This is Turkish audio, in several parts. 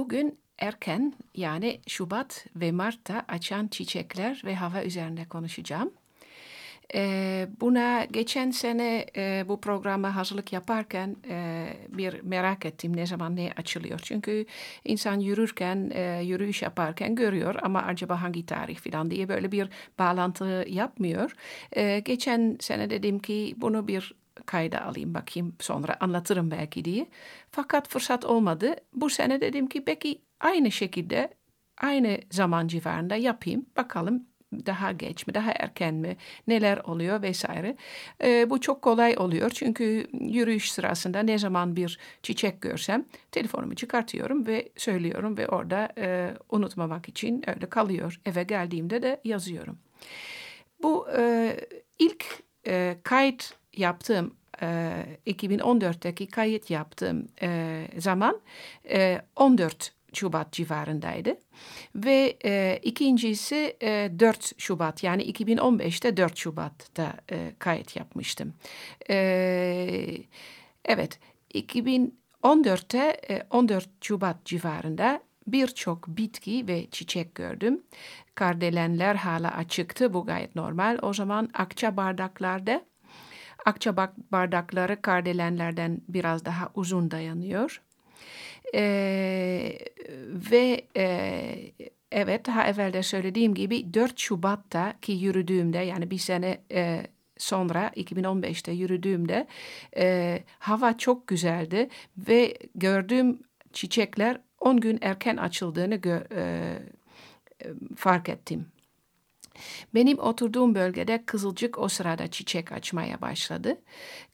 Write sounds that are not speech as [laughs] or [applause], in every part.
Bugün erken yani Şubat ve Mart'ta açan çiçekler ve hava üzerinde konuşacağım. Ee, buna geçen sene e, bu programa hazırlık yaparken e, bir merak ettim ne zaman ne açılıyor. Çünkü insan yürürken, e, yürüyüş yaparken görüyor ama acaba hangi tarih falan diye böyle bir bağlantı yapmıyor. E, geçen sene dedim ki bunu bir kayda alayım bakayım sonra anlatırım belki diye. Fakat fırsat olmadı. Bu sene dedim ki belki aynı şekilde aynı zaman civarında yapayım. Bakalım daha geç mi, daha erken mi, neler oluyor vesaire. Ee, bu çok kolay oluyor çünkü yürüyüş sırasında ne zaman bir çiçek görsem telefonumu çıkartıyorum ve söylüyorum ve orada e, unutmamak için öyle kalıyor. Eve geldiğimde de yazıyorum. Bu e, ilk e, kayıt yaptığım e, 2014'teki kayıt yaptığım e, zaman e, 14 Şubat civarındaydı. Ve e, ikincisi e, 4 Şubat yani 2015'te 4 Şubat'ta e, kayıt yapmıştım. E, evet 2014'te e, 14 Şubat civarında birçok bitki ve çiçek gördüm. Kardelenler hala açıktı bu gayet normal. O zaman akça bardaklarda akça bardakları kardelenlerden biraz daha uzun dayanıyor. Ee, ve e, evet daha evvel de söylediğim gibi 4 Şubat'ta ki yürüdüğümde yani bir sene e, sonra 2015'te yürüdüğümde e, hava çok güzeldi ve gördüğüm çiçekler 10 gün erken açıldığını gö, e, fark ettim. Benim oturduğum bölgede kızılcık o sırada çiçek açmaya başladı.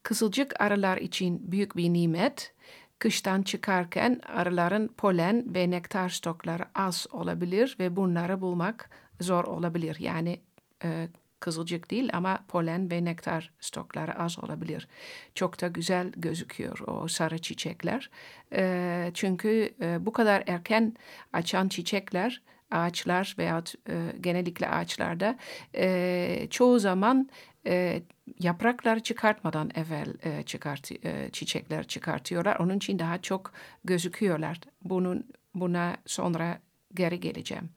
Kızılcık arılar için büyük bir nimet. Kıştan çıkarken arıların polen ve nektar stokları az olabilir ve bunları bulmak zor olabilir. Yani e, kızılcık değil ama polen ve nektar stokları az olabilir. Çok da güzel gözüküyor o sarı çiçekler. E, çünkü e, bu kadar erken açan çiçekler ağaçlar veya e, genellikle ağaçlarda e, çoğu zaman e, yaprakları çıkartmadan evvel e, çıkart, e, çiçekler çıkartıyorlar. Onun için daha çok gözüküyorlar. Bunun buna sonra geri geleceğim.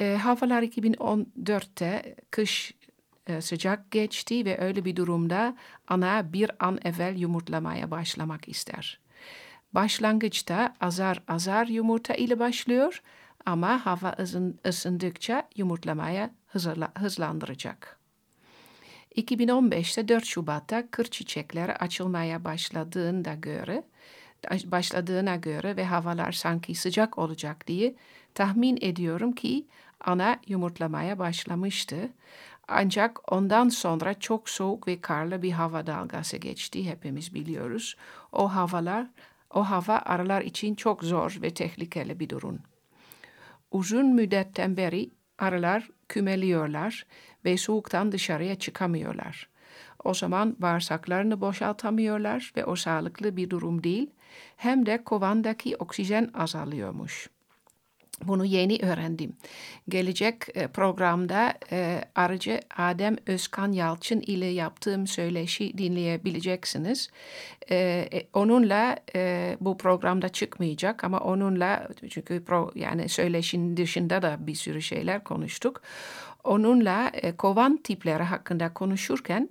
E, havalar 2014'te kış e, sıcak geçti ve öyle bir durumda ana bir an evvel yumurtlamaya başlamak ister. Başlangıçta azar azar yumurta ile başlıyor ama hava ısındıkça yumurtlamaya hızlandıracak. 2015'te 4 Şubat'ta kır çiçekleri açılmaya başladığında göre başladığına göre ve havalar sanki sıcak olacak diye tahmin ediyorum ki ana yumurtlamaya başlamıştı. Ancak ondan sonra çok soğuk ve karlı bir hava dalgası geçti hepimiz biliyoruz. O havalar, o hava arılar için çok zor ve tehlikeli bir durum. Uzun müddetten beri arılar kümeliyorlar ve soğuktan dışarıya çıkamıyorlar. O zaman bağırsaklarını boşaltamıyorlar ve o sağlıklı bir durum değil. Hem de kovandaki oksijen azalıyormuş. Bunu yeni öğrendim. Gelecek e, programda e, aracı Adem Özkan Yalçın ile yaptığım söyleşi dinleyebileceksiniz. E, onunla bu programda çıkmayacak ama onunla çünkü pro, yani söyleşinin dışında da bir sürü şeyler konuştuk. Onunla kovan tipleri hakkında konuşurken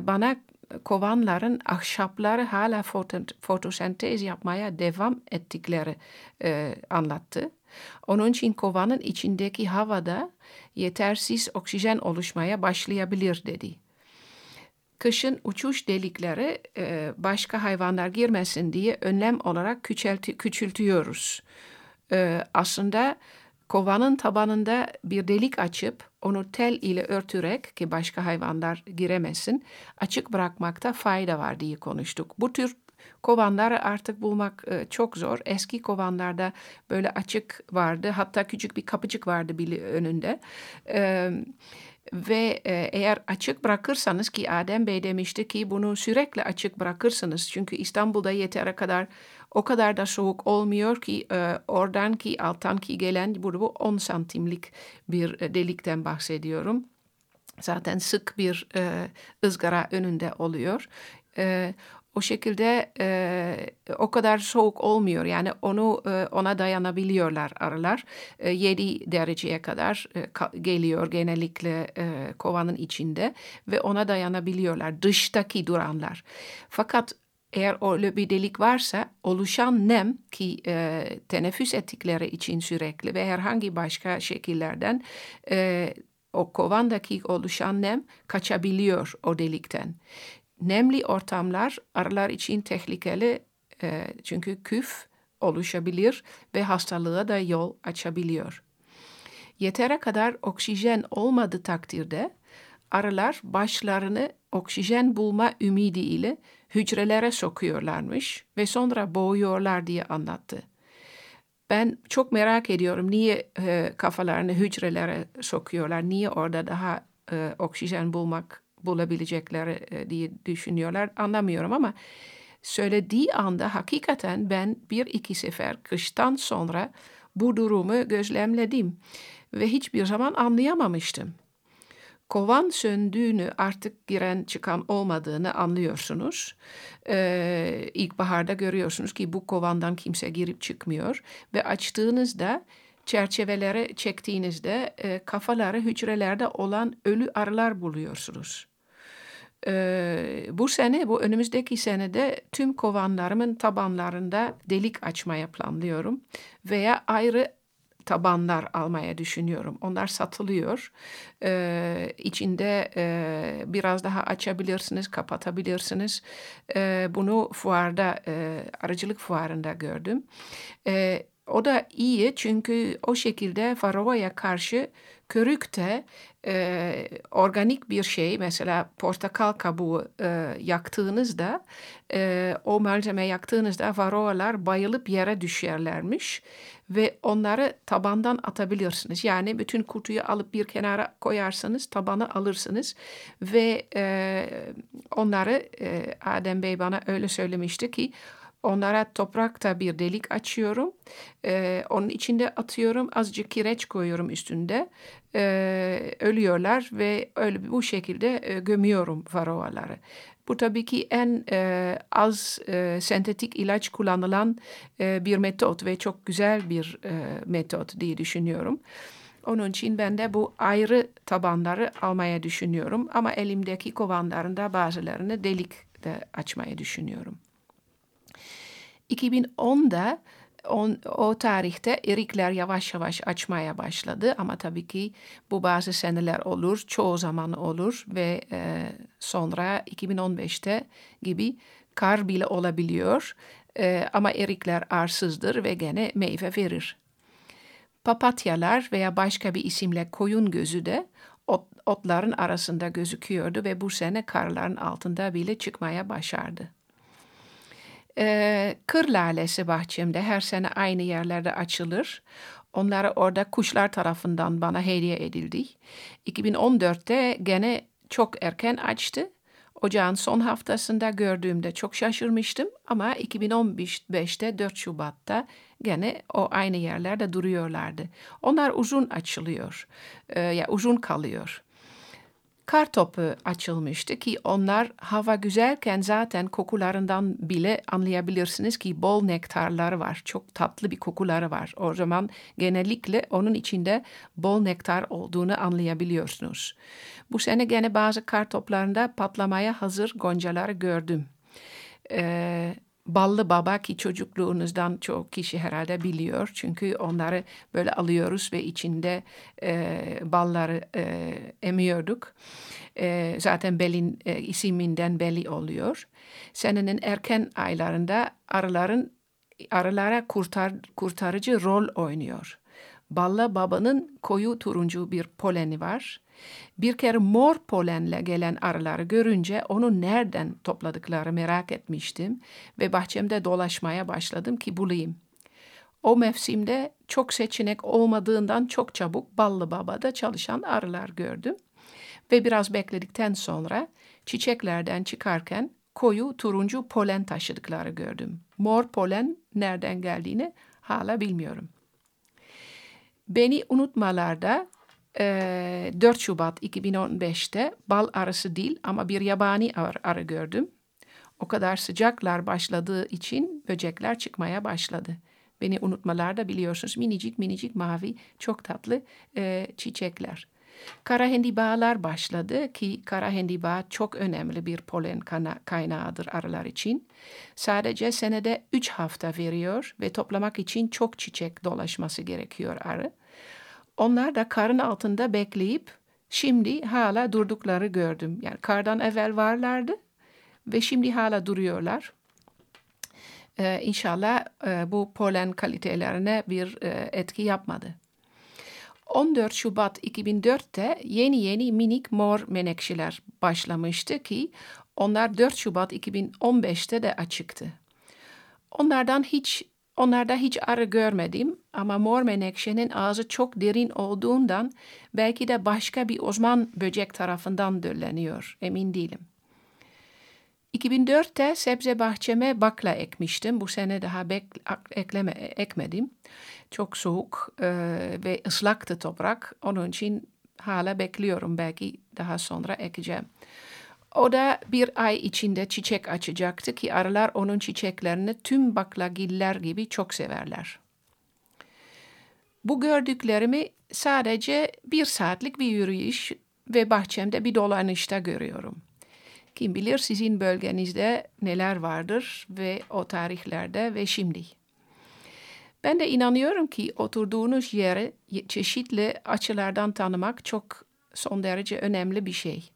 bana kovanların ahşapları hala fotosentez yapmaya devam ettikleri anlattı. Onun için kovanın içindeki havada yetersiz oksijen oluşmaya başlayabilir dedi. Kışın uçuş delikleri e, başka hayvanlar girmesin diye önlem olarak küçültü, küçültüyoruz. E, aslında kovanın tabanında bir delik açıp onu tel ile örtürek ki başka hayvanlar giremesin açık bırakmakta fayda var diye konuştuk. Bu tür Kovanları artık bulmak e, çok zor. Eski kovanlarda böyle açık vardı. Hatta küçük bir kapıcık vardı bile önünde. E, ve e, eğer açık bırakırsanız ki Adem Bey demişti ki bunu sürekli açık bırakırsınız. Çünkü İstanbul'da yeteri kadar o kadar da soğuk olmuyor ki e, oradan ki alttan ki gelen burada bu 10 santimlik bir e, delikten bahsediyorum. Zaten sık bir e, ızgara önünde oluyor. E, o şekilde e, o kadar soğuk olmuyor. Yani onu e, ona dayanabiliyorlar arılar. E, 7 dereceye kadar e, geliyor genellikle e, kovanın içinde ve ona dayanabiliyorlar dıştaki duranlar. Fakat eğer öyle bir delik varsa oluşan nem ki e, teneffüs ettikleri için sürekli ve herhangi başka şekillerden e, o kovandaki oluşan nem kaçabiliyor o delikten. Nemli ortamlar arılar için tehlikeli e, çünkü küf oluşabilir ve hastalığa da yol açabiliyor. Yetere kadar oksijen olmadığı takdirde arılar başlarını oksijen bulma ümidiyle hücrelere sokuyorlarmış ve sonra boğuyorlar diye anlattı. Ben çok merak ediyorum niye e, kafalarını hücrelere sokuyorlar, niye orada daha e, oksijen bulmak bulabilecekleri e, diye düşünüyorlar anlamıyorum ama söylediği anda hakikaten ben bir iki sefer kıştan sonra bu durumu gözlemledim ve hiçbir zaman anlayamamıştım kovan söndüğünü artık giren çıkan olmadığını anlıyorsunuz. Ee, ilkbaharda görüyorsunuz ki bu kovandan kimse girip çıkmıyor ve açtığınızda çerçeveleri çektiğinizde e, kafaları hücrelerde olan ölü arılar buluyorsunuz. Ee, bu sene, bu önümüzdeki senede tüm kovanlarımın tabanlarında delik açmaya planlıyorum veya ayrı tabanlar almaya düşünüyorum. Onlar satılıyor. Ee, içinde e, biraz daha açabilirsiniz, kapatabilirsiniz. Ee, bunu fuarda, e, aracılık fuarında gördüm. Ee, o da iyi çünkü o şekilde Faroa'ya karşı körükte e, organik bir şey mesela portakal kabuğu e, yaktığınızda e, o malzeme yaktığınızda varoalar bayılıp yere düşerlermiş ve onları tabandan atabilirsiniz. Yani bütün kutuyu alıp bir kenara koyarsanız tabanı alırsınız ve e, onları e, Adem Bey bana öyle söylemişti ki Onlara toprakta bir delik açıyorum. Ee, onun içinde atıyorum. Azıcık kireç koyuyorum üstünde. Ee, ölüyorlar ve öyle bu şekilde e, gömüyorum varoaları. Bu tabii ki en e, az e, sentetik ilaç kullanılan e, bir metot ve çok güzel bir e, metot diye düşünüyorum. Onun için ben de bu ayrı tabanları almaya düşünüyorum. Ama elimdeki kovanlarında bazılarını delik de açmayı düşünüyorum. 2010'da on, o tarihte erikler yavaş yavaş açmaya başladı ama tabii ki bu bazı seneler olur, çoğu zaman olur ve e, sonra 2015'te gibi kar bile olabiliyor e, ama erikler arsızdır ve gene meyve verir. Papatyalar veya başka bir isimle koyun gözü de ot, otların arasında gözüküyordu ve bu sene karların altında bile çıkmaya başardı. Ee, kır lalesi bahçemde her sene aynı yerlerde açılır. Onları orada kuşlar tarafından bana hediye edildi. 2014'te gene çok erken açtı. Ocağın son haftasında gördüğümde çok şaşırmıştım ama 2015'te 4 Şubat'ta gene o aynı yerlerde duruyorlardı. Onlar uzun açılıyor, e, ya uzun kalıyor kar topu açılmıştı ki onlar hava güzelken zaten kokularından bile anlayabilirsiniz ki bol nektarları var. Çok tatlı bir kokuları var. O zaman genellikle onun içinde bol nektar olduğunu anlayabiliyorsunuz. Bu sene gene bazı kar toplarında patlamaya hazır goncaları gördüm. Ee, ballı baba ki çocukluğunuzdan çok kişi herhalde biliyor. Çünkü onları böyle alıyoruz ve içinde e, balları e, emiyorduk. E, zaten belin e, isiminden belli oluyor. Senenin erken aylarında arıların arılara kurtar, kurtarıcı rol oynuyor. Balla babanın koyu turuncu bir poleni var Bir kere mor polenle gelen arıları görünce onu nereden topladıkları merak etmiştim ve bahçemde dolaşmaya başladım ki bulayım. O mevsimde çok seçenek olmadığından çok çabuk Ballı Baba'da çalışan arılar gördüm. Ve biraz bekledikten sonra çiçeklerden çıkarken koyu turuncu polen taşıdıkları gördüm. Mor polen nereden geldiğini hala bilmiyorum. Beni unutmalarda e, 4 Şubat 2015'te bal arısı değil ama bir yabani arı, arı gördüm. O kadar sıcaklar başladığı için böcekler çıkmaya başladı. Beni unutmalarda biliyorsunuz minicik minicik mavi çok tatlı e, çiçekler. Kara hendibalar başladı ki kara hendiba çok önemli bir polen kaynağıdır arılar için. Sadece senede 3 hafta veriyor ve toplamak için çok çiçek dolaşması gerekiyor arı. Onlar da karın altında bekleyip şimdi hala durdukları gördüm. Yani kardan evvel varlardı ve şimdi hala duruyorlar. Ee, inşallah e, bu polen kalitelerine bir e, etki yapmadı. 14 Şubat 2004'te yeni yeni minik mor menekşeler başlamıştı ki onlar 4 Şubat 2015'te de açıktı. Onlardan hiç Onlarda hiç arı görmedim ama mor menekşenin ağzı çok derin olduğundan belki de başka bir uzman böcek tarafından dölleniyor, emin değilim. 2004'te sebze bahçeme bakla ekmiştim. Bu sene daha bek, ekleme, ekmedim. Çok soğuk e, ve ıslaktı toprak. Onun için hala bekliyorum. Belki daha sonra ekeceğim. O da bir ay içinde çiçek açacaktı ki arılar onun çiçeklerini tüm baklagiller gibi çok severler. Bu gördüklerimi sadece bir saatlik bir yürüyüş ve bahçemde bir dolanışta görüyorum. Kim bilir sizin bölgenizde neler vardır ve o tarihlerde ve şimdi. Ben de inanıyorum ki oturduğunuz yeri çeşitli açılardan tanımak çok son derece önemli bir şey.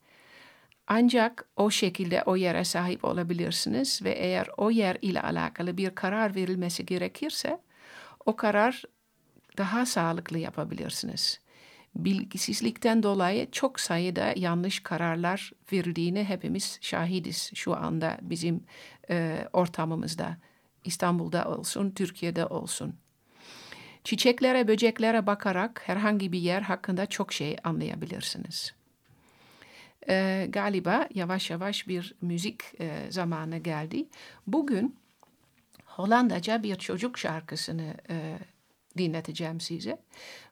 Ancak o şekilde o yere sahip olabilirsiniz ve eğer o yer ile alakalı bir karar verilmesi gerekirse o karar daha sağlıklı yapabilirsiniz. Bilgisizlikten dolayı çok sayıda yanlış kararlar verildiğini hepimiz şahidiz şu anda bizim e, ortamımızda. İstanbul'da olsun, Türkiye'de olsun. Çiçeklere, böceklere bakarak herhangi bir yer hakkında çok şey anlayabilirsiniz e, galiba yavaş yavaş bir müzik e, zamanı geldi. Bugün Hollandaca bir çocuk şarkısını e, dinleteceğim size.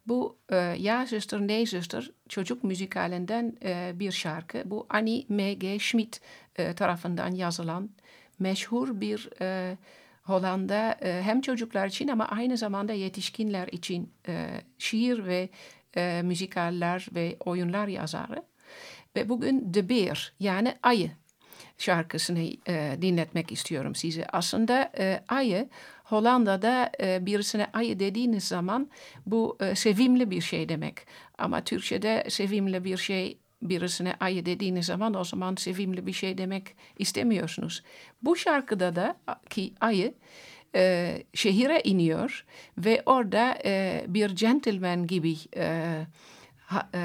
Bu e, Ya Zuster, Ne Zuster çocuk müzikalinden e, bir şarkı. Bu Annie M.G. Schmidt e, tarafından yazılan meşhur bir e, Hollanda e, hem çocuklar için ama aynı zamanda yetişkinler için e, şiir ve e, müzikaller ve oyunlar yazarı. Ve bugün De Beer yani ayı şarkısını e, dinletmek istiyorum size. Aslında e, ayı Hollanda'da e, birisine ayı dediğiniz zaman bu e, sevimli bir şey demek. Ama Türkçe'de sevimli bir şey birisine ayı dediğiniz zaman o zaman sevimli bir şey demek istemiyorsunuz. Bu şarkıda da ki ayı e, şehire iniyor ve orada e, bir gentleman gibi e, e,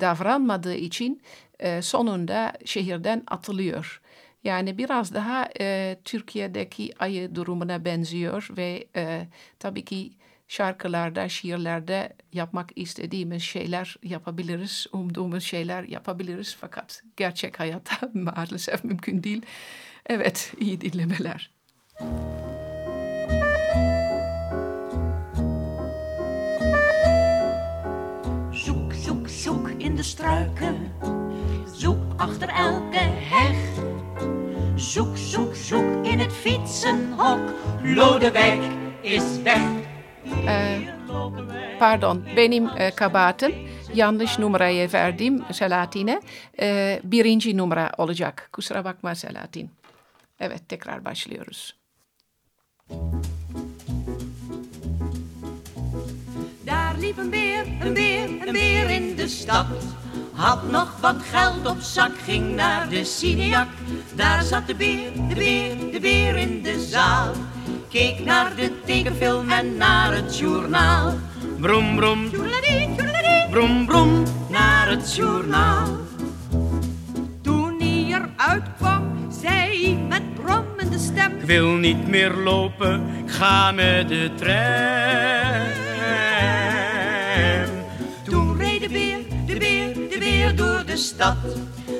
davranmadığı için e, sonunda şehirden atılıyor. Yani biraz daha e, Türkiye'deki ayı durumuna benziyor ve e, tabii ki şarkılarda, şiirlerde yapmak istediğimiz şeyler yapabiliriz, umduğumuz şeyler yapabiliriz fakat gerçek hayatta [laughs] maalesef mümkün değil. Evet, iyi dinlemeler. Zoek, zoek, in de struiken achter elke heg. Zoek, zoek, zoek in het fietsenhok. Lodewijk is weg. Uh, pardon, benim uh, kabahatim. Yanlış numarayı verdim Selahattin'e. Uh, birinci numara olacak. Kusura bakma Selahattin. Evet, tekrar başlıyoruz. Daar liep een beer, een beer, een beer in de stad. Had nog wat geld op zak, ging naar de Cineac. Daar zat de beer, de beer, de beer in de zaal. Keek naar de tekenfilm en naar het journaal. Brom, brom, naar het journaal. Toen hij eruit kwam, zei hij met brommende stem. Ik wil niet meer lopen, ik ga met de tram. De stad.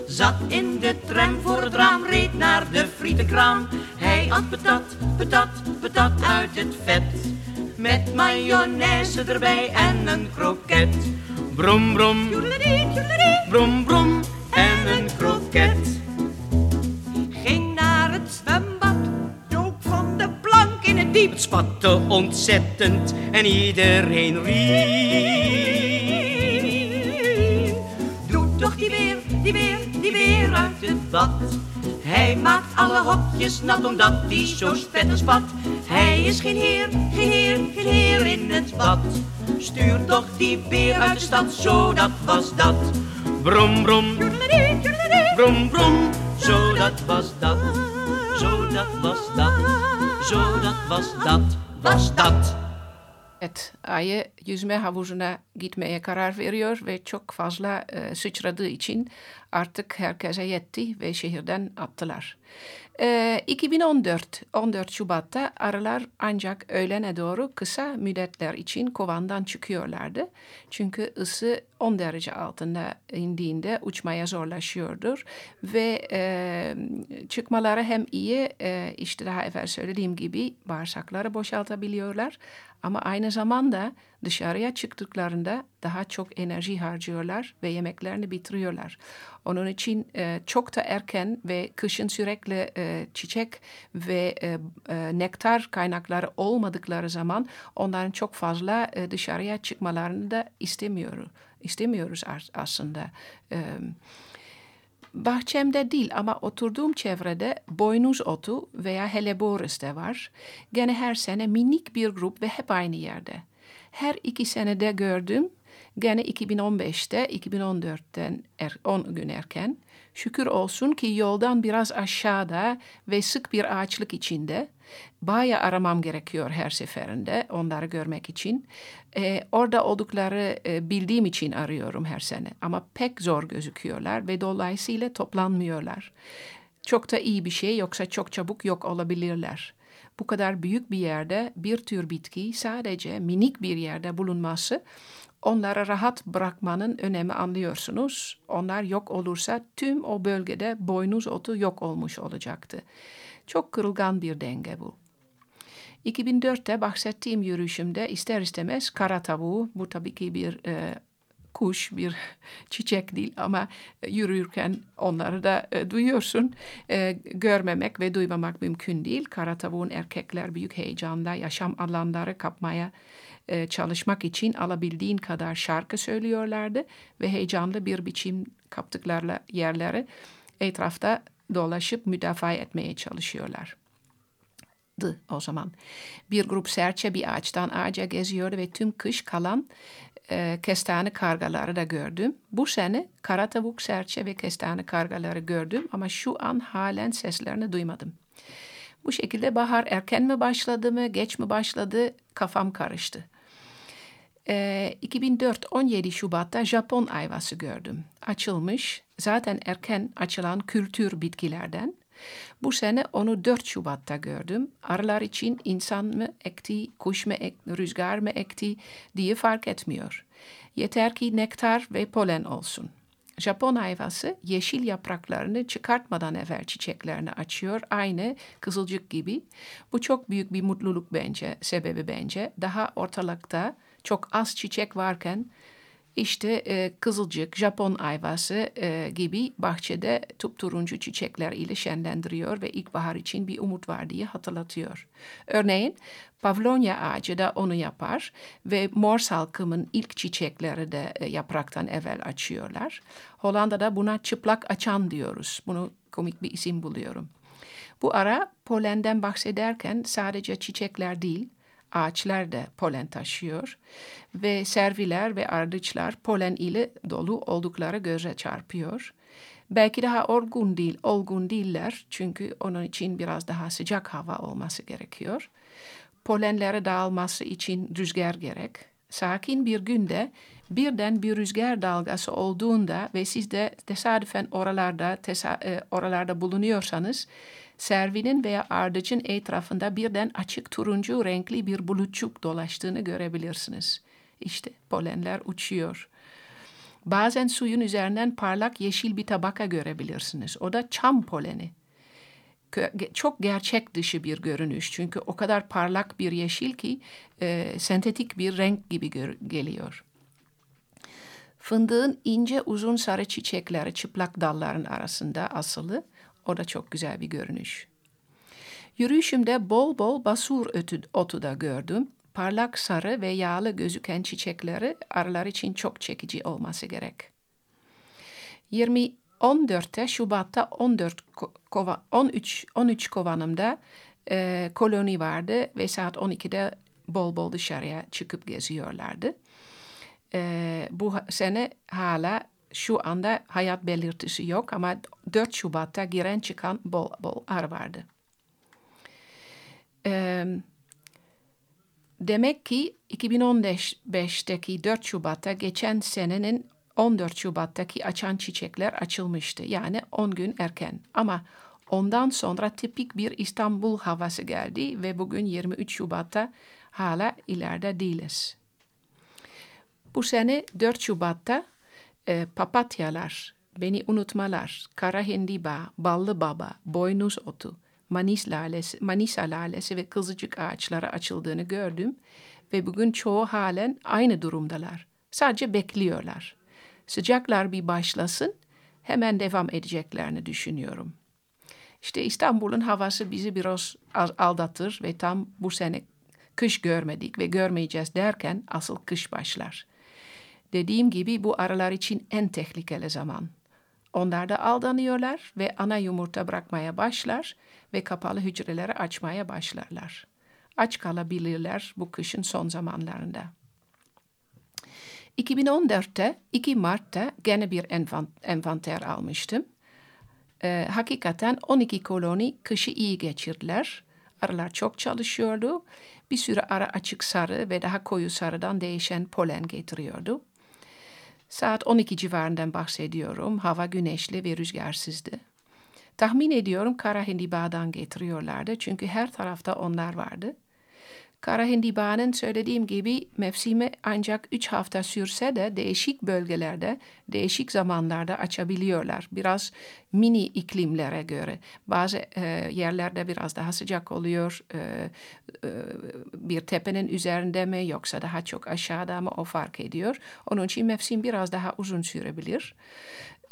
Zat in de tram voor het raam, reed naar de frietenkraam. Hij at patat, patat, patat uit het vet. Met mayonaise erbij en een kroket. Brom, brom, brom, brom en een kroket. Ging naar het zwembad, dook van de plank in het diep. Het spatte ontzettend en iedereen riep. Die weer, die weer, uit het bad. Hij maakt alle hokjes nat omdat hij zo spetters spat. Hij is geen heer, geen heer, geen heer in het bad. Stuur toch die beer uit de stad, zo dat was dat. Brom, brom, brom, brom. Zo dat was dat, zo dat was dat, zo dat was dat, was dat. Evet, ayı yüzme havuzuna gitmeye karar veriyor ve çok fazla e, sıçradığı için artık herkese yetti ve şehirden attılar. E, 2014, 14 Şubat'ta arılar ancak öğlene doğru kısa müddetler için kovandan çıkıyorlardı. Çünkü ısı 10 derece altında indiğinde uçmaya zorlaşıyordur ve e, çıkmaları hem iyi e, işte daha evvel söylediğim gibi bağırsakları boşaltabiliyorlar ama aynı zamanda dışarıya çıktıklarında daha çok enerji harcıyorlar ve yemeklerini bitiriyorlar. Onun için e, çok da erken ve kışın sürekli e, çiçek ve e, e, nektar kaynakları olmadıkları zaman onların çok fazla e, dışarıya çıkmalarını da istemiyoruz. İstemiyoruz as- aslında. E, Bahçemde değil ama oturduğum çevrede boynuz otu veya helleborus de var. Gene her sene minik bir grup ve hep aynı yerde. Her iki senede gördüm. Gene 2015'te, 2014'ten er, 10 gün erken. Şükür olsun ki yoldan biraz aşağıda ve sık bir ağaçlık içinde. Bayağı aramam gerekiyor her seferinde onları görmek için. Ee, orada oldukları e, bildiğim için arıyorum her sene. Ama pek zor gözüküyorlar ve dolayısıyla toplanmıyorlar. Çok da iyi bir şey yoksa çok çabuk yok olabilirler. Bu kadar büyük bir yerde bir tür bitki sadece minik bir yerde bulunması onları rahat bırakmanın önemi anlıyorsunuz. Onlar yok olursa tüm o bölgede boynuz otu yok olmuş olacaktı. Çok kırılgan bir denge bu. 2004'te bahsettiğim yürüyüşümde ister istemez kara tavuğu, bu tabii ki bir e, kuş, bir [laughs] çiçek değil ama e, yürürken onları da e, duyuyorsun. E, görmemek ve duymamak mümkün değil. Kara tavuğun erkekler büyük heyecanla yaşam alanları kapmaya e, çalışmak için alabildiğin kadar şarkı söylüyorlardı ve heyecanlı bir biçim kaptıkları yerleri etrafta dolaşıp müdafaa etmeye çalışıyorlar o zaman. Bir grup serçe bir ağaçtan ağaca geziyordu ve tüm kış kalan e, kestane kargaları da gördüm. Bu sene kara tavuk, serçe ve kestane kargaları gördüm ama şu an halen seslerini duymadım. Bu şekilde bahar erken mi başladı mı, geç mi başladı kafam karıştı. E, 2004 17 Şubat'ta Japon ayvası gördüm. Açılmış, zaten erken açılan kültür bitkilerden. Bu sene onu 4 Şubat'ta gördüm. Arılar için insan mı ekti, kuş mu ekti, rüzgar mı ekti diye fark etmiyor. Yeter ki nektar ve polen olsun. Japon ayvası yeşil yapraklarını çıkartmadan evvel çiçeklerini açıyor. Aynı kızılcık gibi. Bu çok büyük bir mutluluk bence, sebebi bence. Daha ortalıkta çok az çiçek varken işte e, kızılcık, Japon ayvası e, gibi bahçede turuncu çiçekler ile şenlendiriyor ve ilkbahar için bir umut var diye hatırlatıyor. Örneğin Pavlonya ağacı da onu yapar ve mor salkımın ilk çiçekleri de e, yapraktan evvel açıyorlar. Hollanda'da buna çıplak açan diyoruz. Bunu komik bir isim buluyorum. Bu ara polenden bahsederken sadece çiçekler değil, ağaçlar da polen taşıyor ve serviler ve ardıçlar polen ile dolu oldukları göze çarpıyor. Belki daha olgun değil, olgun değiller çünkü onun için biraz daha sıcak hava olması gerekiyor. Polenleri dağılması için rüzgar gerek. sakin bir günde birden bir rüzgar dalgası olduğunda ve siz de tesadüfen oralarda tesa- e, oralarda bulunuyorsanız servinin veya ardacın etrafında birden açık turuncu renkli bir bulutçuk dolaştığını görebilirsiniz. İşte polenler uçuyor. Bazen suyun üzerinden parlak yeşil bir tabaka görebilirsiniz. O da çam poleni. Çok gerçek dışı bir görünüş. Çünkü o kadar parlak bir yeşil ki e, sentetik bir renk gibi geliyor. Fındığın ince uzun sarı çiçekleri çıplak dalların arasında asılı. O da çok güzel bir görünüş. Yürüyüşümde bol bol basur otu da gördüm. Parlak sarı ve yağlı gözüken çiçekleri arılar için çok çekici olması gerek. 20 14'te Şubat'ta 14 ko- kova, 13 13 kovanımda e, koloni vardı ve saat 12'de bol bol dışarıya çıkıp geziyorlardı. E, bu sene hala şu anda hayat belirtisi yok ama 4 Şubat'ta giren çıkan bol bol arı vardı. E, Demek ki 2015'teki 4 Şubat'ta geçen senenin 14 Şubat'taki açan çiçekler açılmıştı. Yani 10 gün erken. Ama ondan sonra tipik bir İstanbul havası geldi ve bugün 23 Şubat'ta hala ileride değiliz. Bu sene 4 Şubat'ta e, papatyalar, beni unutmalar, kara hindiba, ballı baba, boynuz otu, manis lalesi, manisa lalesi ve kızılcık ağaçları açıldığını gördüm ve bugün çoğu halen aynı durumdalar. Sadece bekliyorlar. Sıcaklar bir başlasın, hemen devam edeceklerini düşünüyorum. İşte İstanbul'un havası bizi biraz al- aldatır ve tam bu sene kış görmedik ve görmeyeceğiz derken asıl kış başlar. Dediğim gibi bu arılar için en tehlikeli zaman. Onlar da aldanıyorlar ve ana yumurta bırakmaya başlar ve kapalı hücreleri açmaya başlarlar. Aç kalabilirler bu kışın son zamanlarında. 2014'te 2 Mart'ta gene bir envan- envanter almıştım. Ee, hakikaten 12 koloni kışı iyi geçirdiler. Arılar çok çalışıyordu. Bir sürü arı açık sarı ve daha koyu sarıdan değişen polen getiriyordu. Saat 12 civarından bahsediyorum. Hava güneşli ve rüzgarsızdı. Tahmin ediyorum kara hindibadan getiriyorlardı çünkü her tarafta onlar vardı. Kara hindibanın söylediğim gibi mevsimi ancak 3 hafta sürse de değişik bölgelerde, değişik zamanlarda açabiliyorlar. Biraz mini iklimlere göre. Bazı e, yerlerde biraz daha sıcak oluyor. E, e, bir tepenin üzerinde mi yoksa daha çok aşağıda mı o fark ediyor. Onun için mevsim biraz daha uzun sürebilir.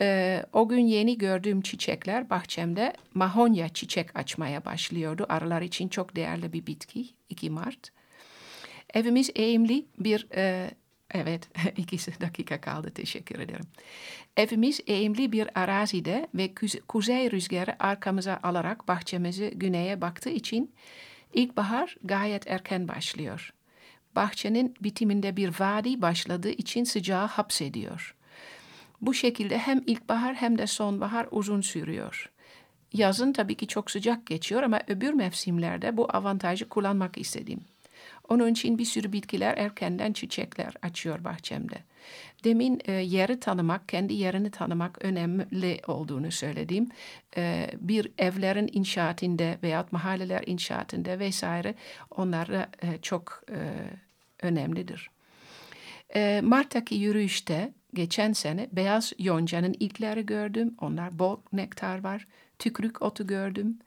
Ee, o gün yeni gördüğüm çiçekler bahçemde mahonya çiçek açmaya başlıyordu. Arılar için çok değerli bir bitki 2 Mart. Evimiz eğimli bir e, evet [laughs] iki dakika kaldı teşekkür ederim. Evimiz eğimli bir arazide ve kuze- kuzey rüzgarı arkamıza alarak bahçemizi güneye baktığı için ilkbahar gayet erken başlıyor. Bahçenin bitiminde bir vadi başladığı için sıcağı hapsediyor. Bu şekilde hem ilkbahar hem de sonbahar uzun sürüyor. Yazın tabii ki çok sıcak geçiyor ama öbür mevsimlerde bu avantajı kullanmak istedim. Onun için bir sürü bitkiler erkenden çiçekler açıyor bahçemde. Demin e, yeri tanımak, kendi yerini tanımak önemli olduğunu söyledim. E, bir evlerin inşaatında veyahut mahalleler inşaatında vesaire onlar da e, çok e, önemlidir. E, Mart'taki yürüyüşte geçen sene beyaz yoncanın ilkleri gördüm. Onlar bol nektar var. Tükrük otu gördüm.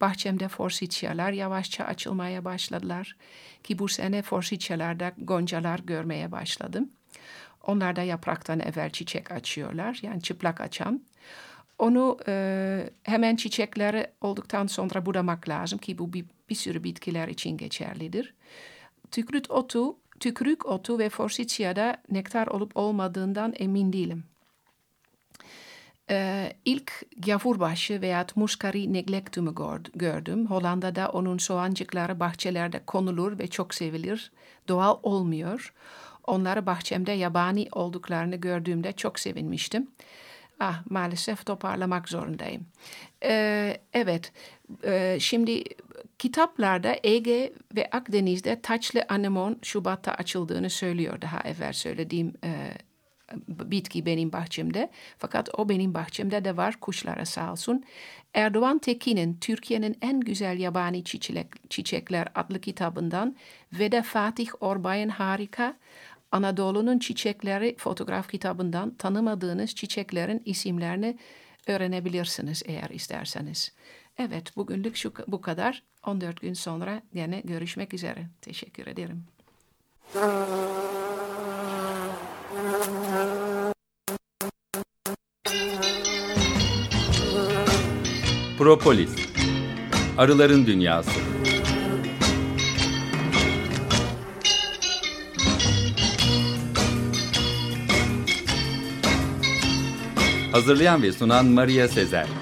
Bahçemde forsityalar yavaşça açılmaya başladılar. Ki bu sene forsityalarda goncalar görmeye başladım. Onlar da yapraktan evvel çiçek açıyorlar. Yani çıplak açan. Onu e, hemen çiçekleri olduktan sonra budamak lazım ki bu bir, bir sürü bitkiler için geçerlidir. Tükrük otu, tükrük otu ve forsythia'da nektar olup olmadığından emin değilim. Ee, ilk gavurbaşı veya muskari neglectum'u gör- gördüm. Hollanda'da onun soğancıkları bahçelerde konulur ve çok sevilir. Doğal olmuyor. Onları bahçemde yabani olduklarını gördüğümde çok sevinmiştim. Ah maalesef toparlamak zorundayım. Ee, evet, ee, şimdi Kitaplarda Ege ve Akdeniz'de taçlı anemon Şubat'ta açıldığını söylüyor daha evvel söylediğim e, bitki benim bahçemde. Fakat o benim bahçemde de var kuşlara sağ olsun. Erdoğan Tekin'in Türkiye'nin en güzel yabani çiçek, çiçekler adlı kitabından ve de Fatih Orbay'ın harika Anadolu'nun çiçekleri fotoğraf kitabından tanımadığınız çiçeklerin isimlerini öğrenebilirsiniz eğer isterseniz. Evet bugünlük şu, bu kadar. 14 gün sonra yine görüşmek üzere. Teşekkür ederim. Propolis Arıların Dünyası Hazırlayan ve sunan Maria Sezer